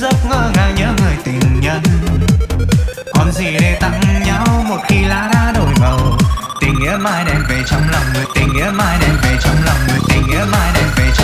giấc ngỡ ngàng nhớ người tình nhân. Còn gì để tặng nhau một khi lá đã đổi màu? Tình nghĩa mai đem về trong lòng người, tình nghĩa mai đem về trong lòng người, tình nghĩa mai đem về trong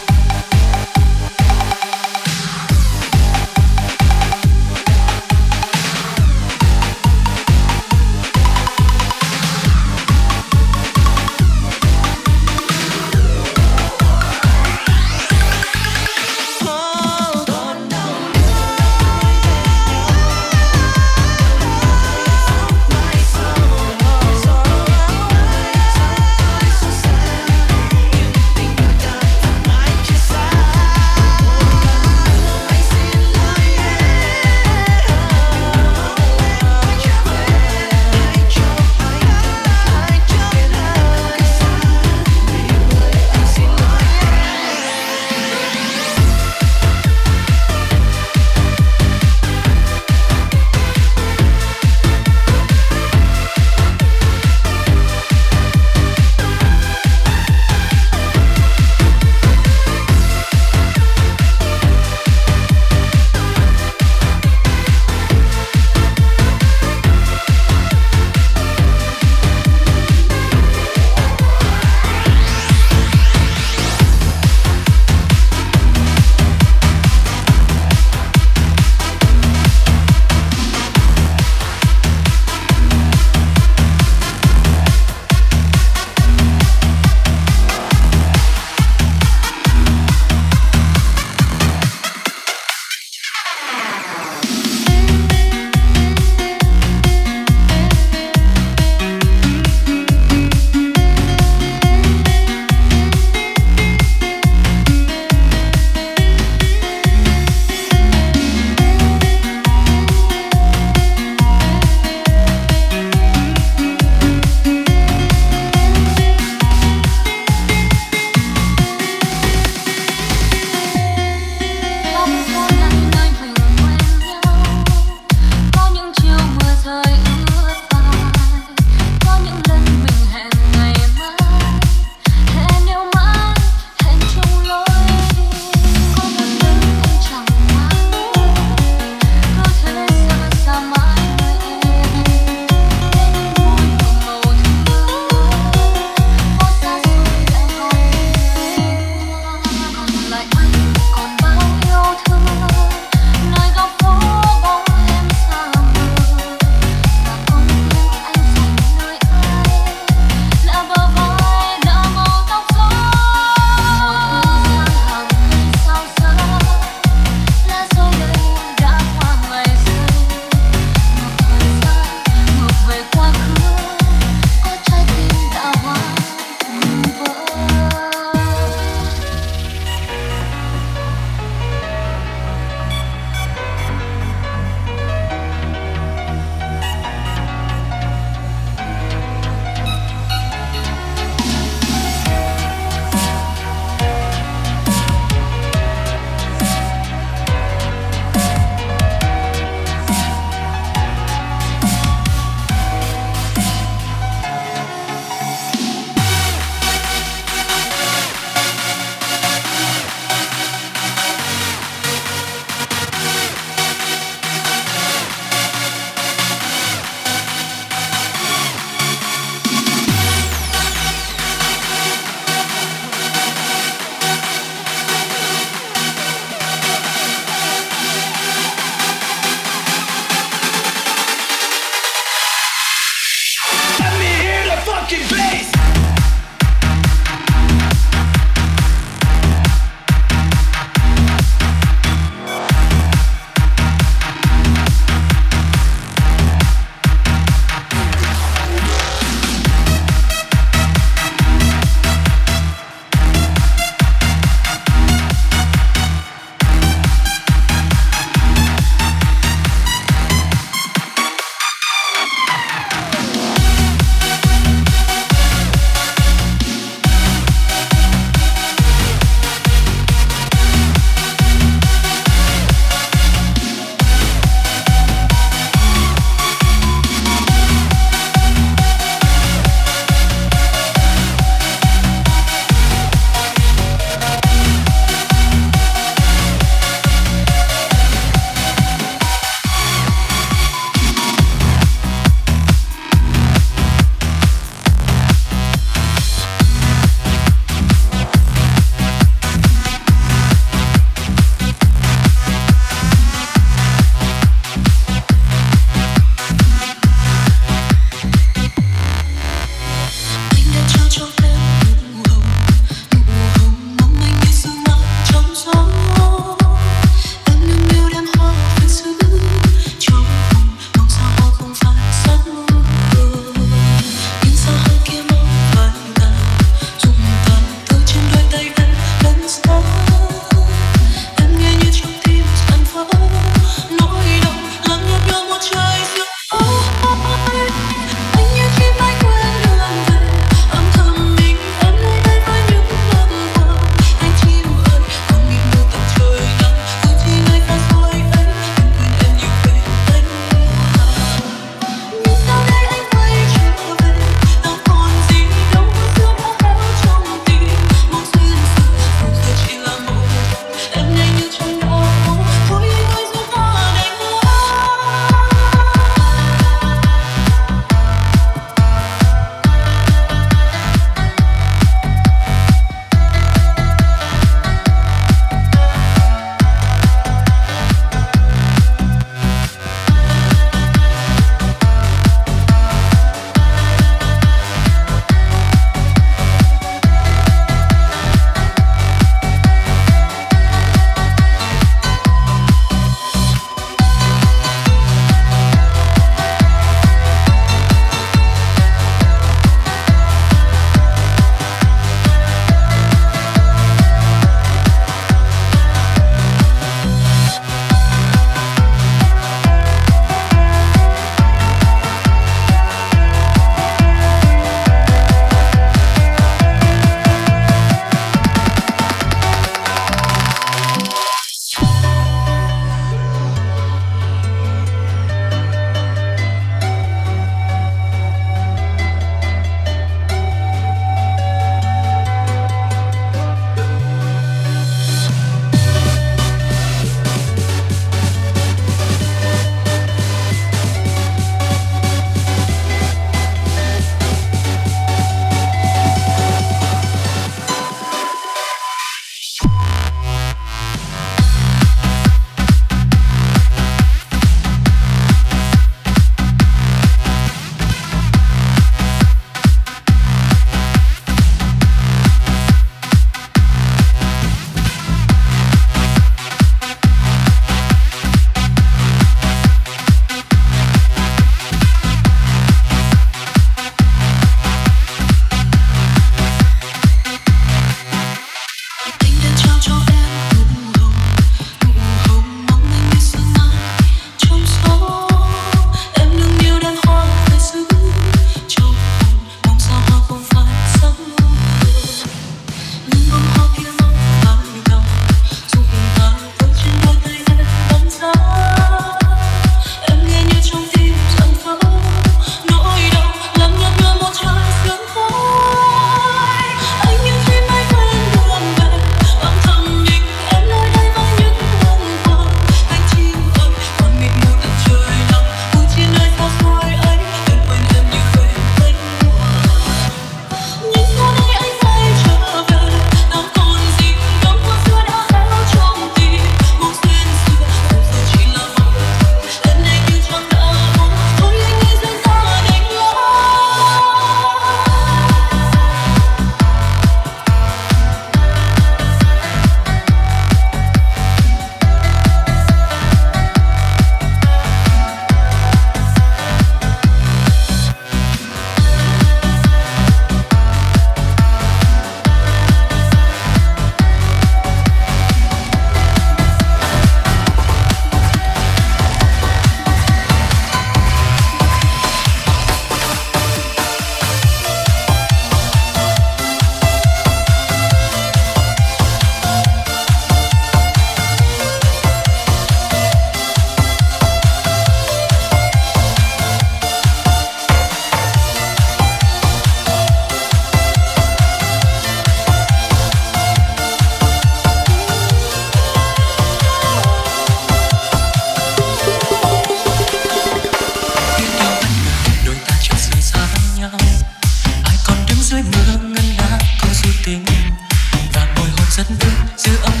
to a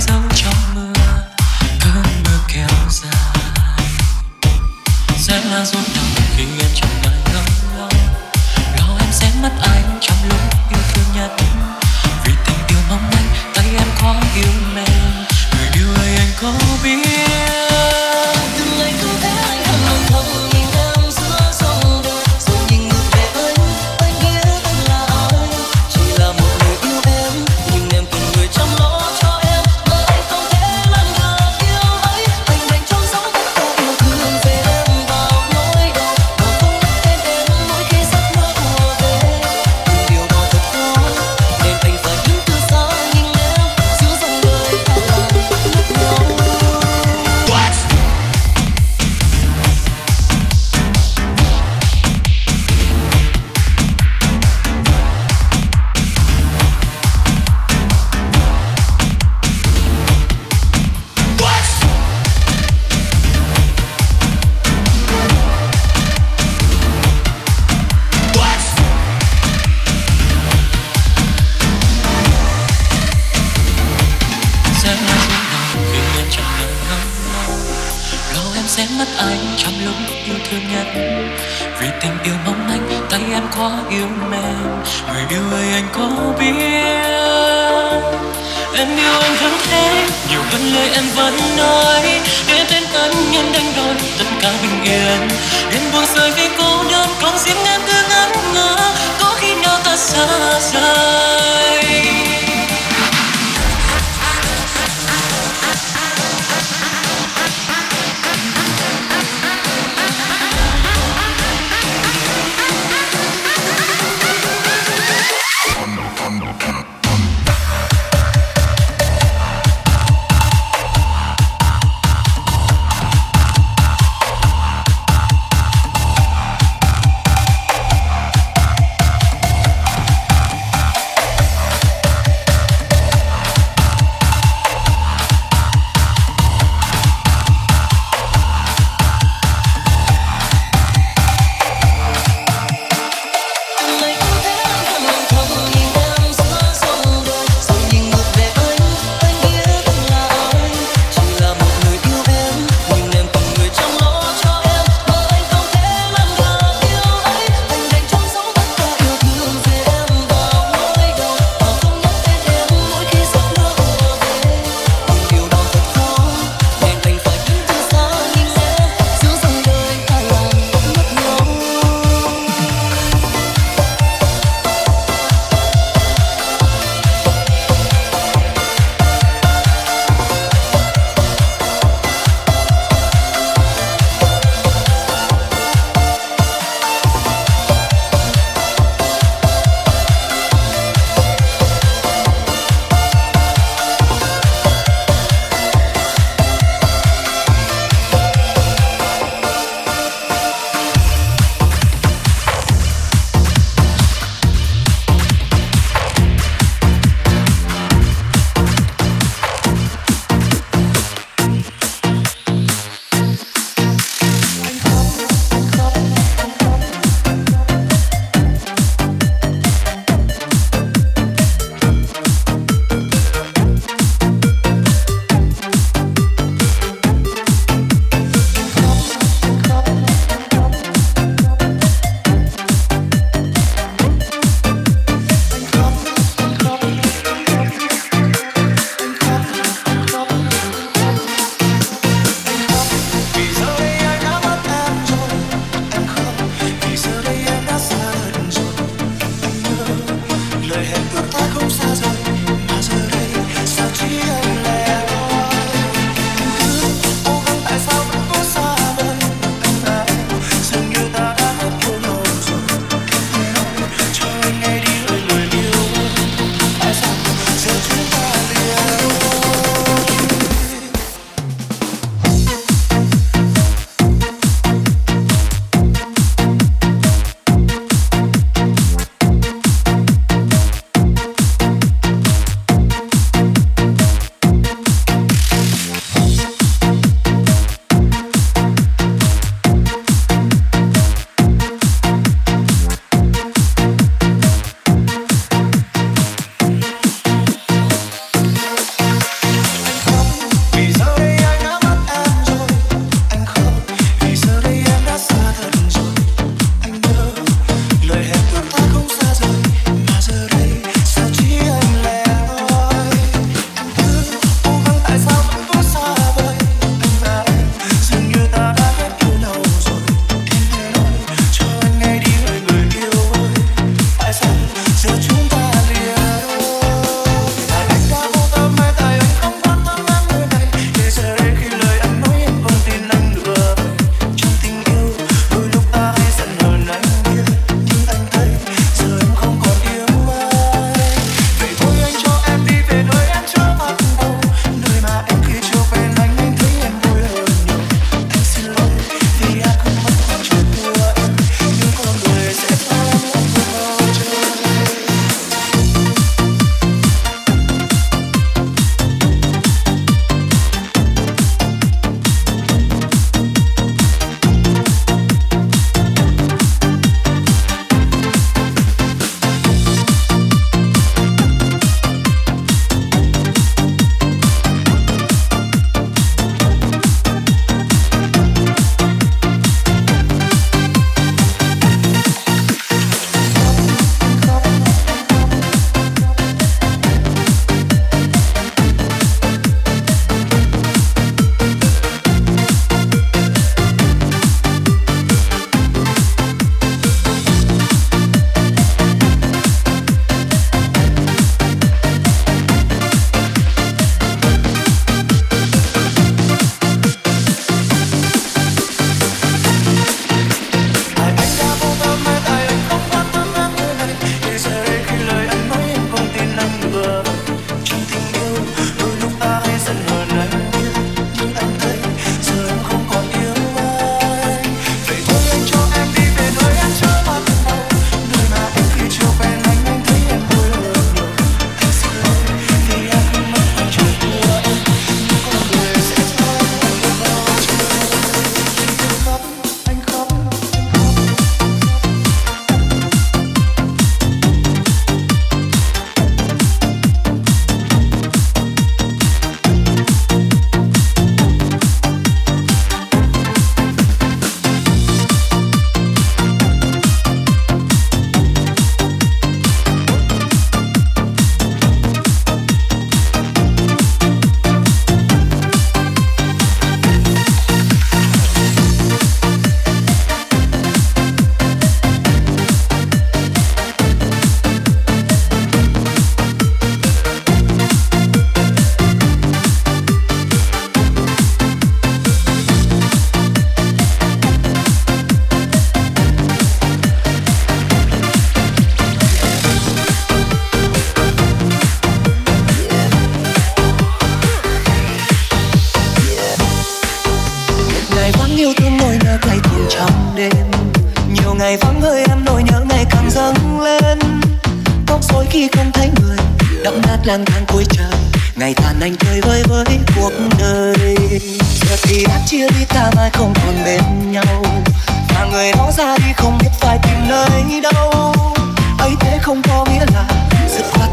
anh có biết. Em yêu anh hơn thế, nhiều hơn lời em vẫn nói. Để bên ân nhân đánh đổi tất cả bình yên. Đêm buông rơi vì cô đơn, còn riêng em cứ ngẩn ngơ có khi nào ta xa rời?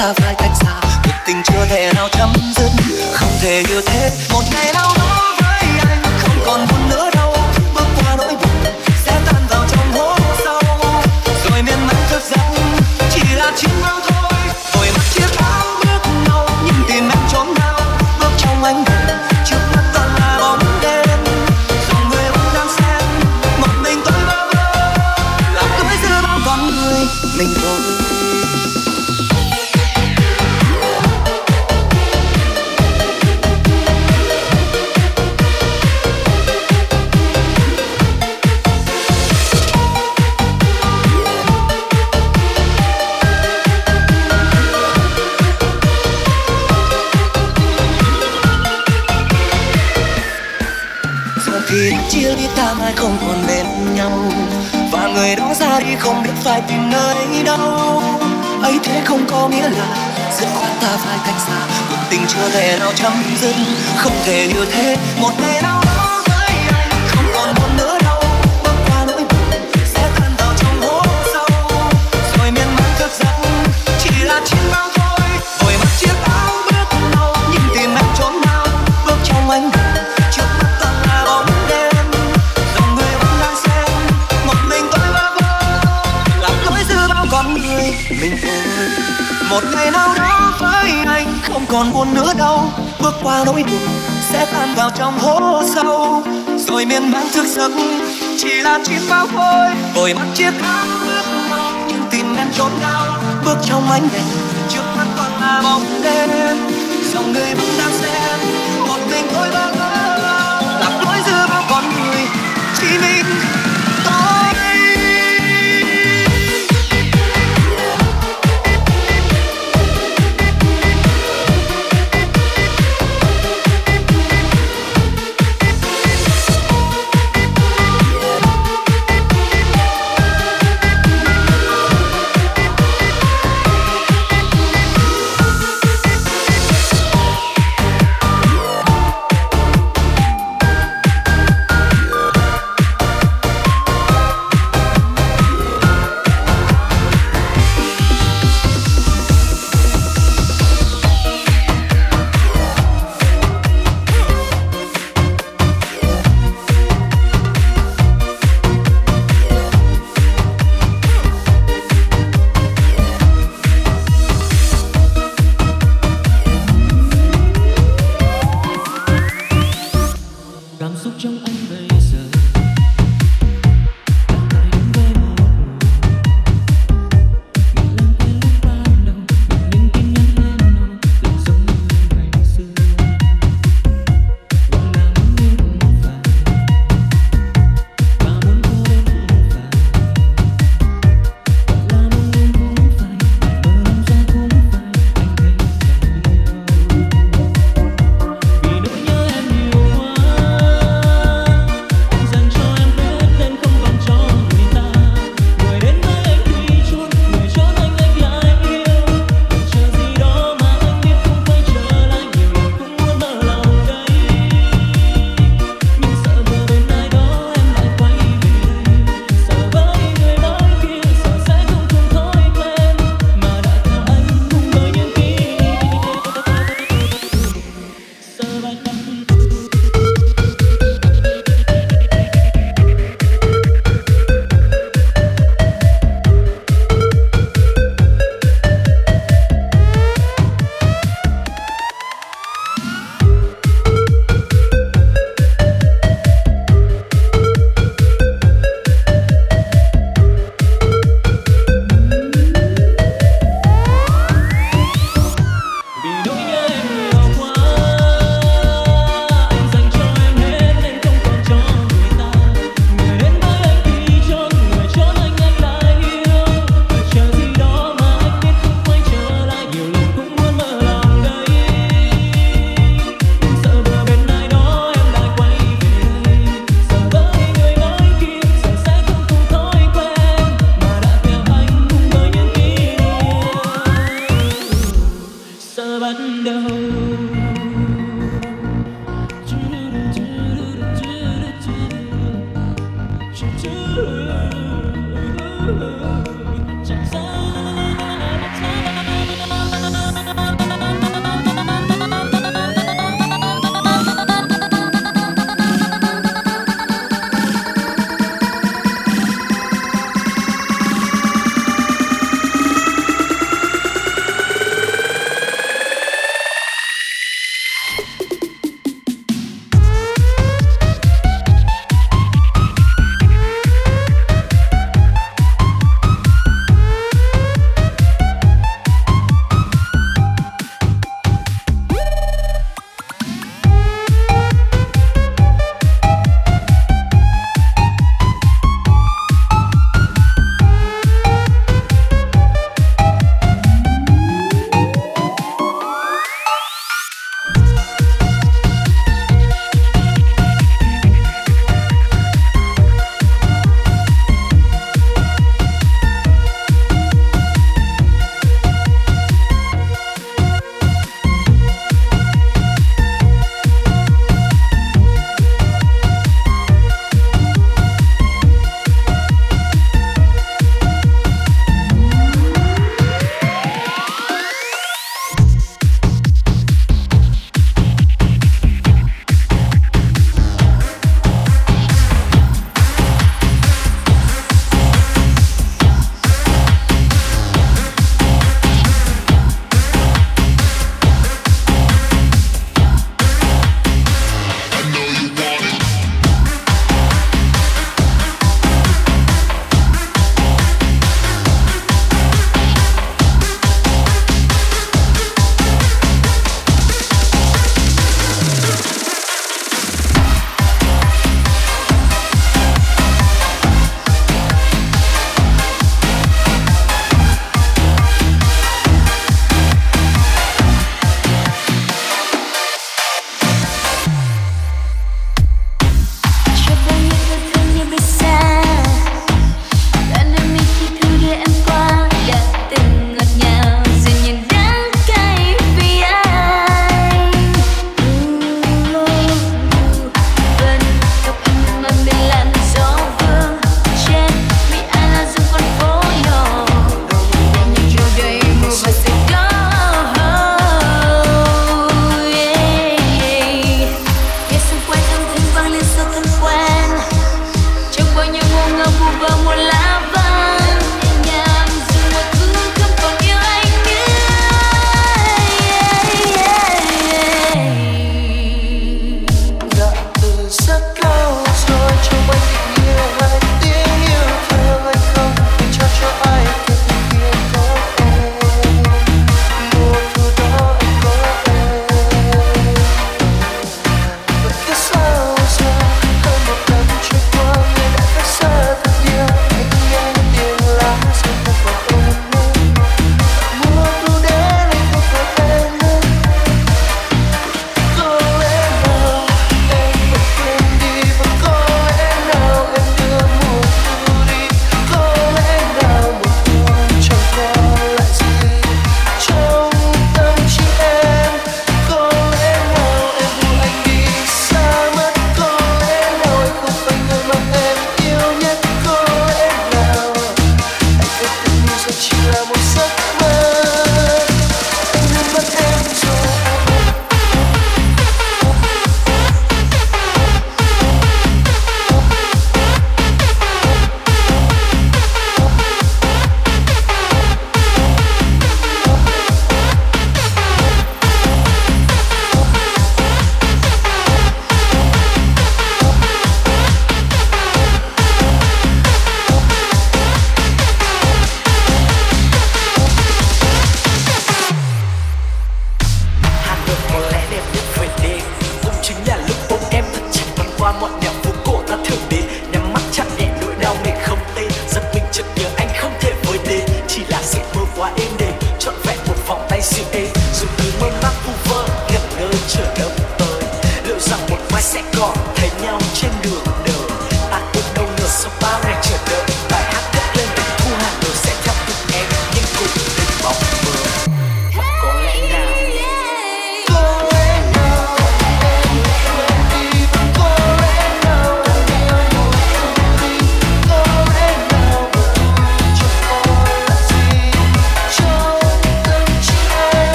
Ta phải cách xa. Cuộc tình chưa thể nào chấm dứt. Không thể như thế. Một ngày nào đó. Phải tìm nơi đâu. Ấy thế không có nghĩa là dứt khoát ta phải cách xa. Cuộc tình chưa thể nào chấm dứt, không thể như thế. Một ngày nào đó một ngày nào đó với anh, không còn buồn nữa đâu. Bước qua nỗi buồn sẽ tan vào trong hố sâu. Rồi miên man thức giấc, chỉ là chim bao vôi vội mặc chiếc áo bước nhau nhưng tìm em trốn đau. bước trong ánh đèn, trước mắt toàn là bóng đêm. Dòng người vẫn đang xem, một mình tôi bao trong anh về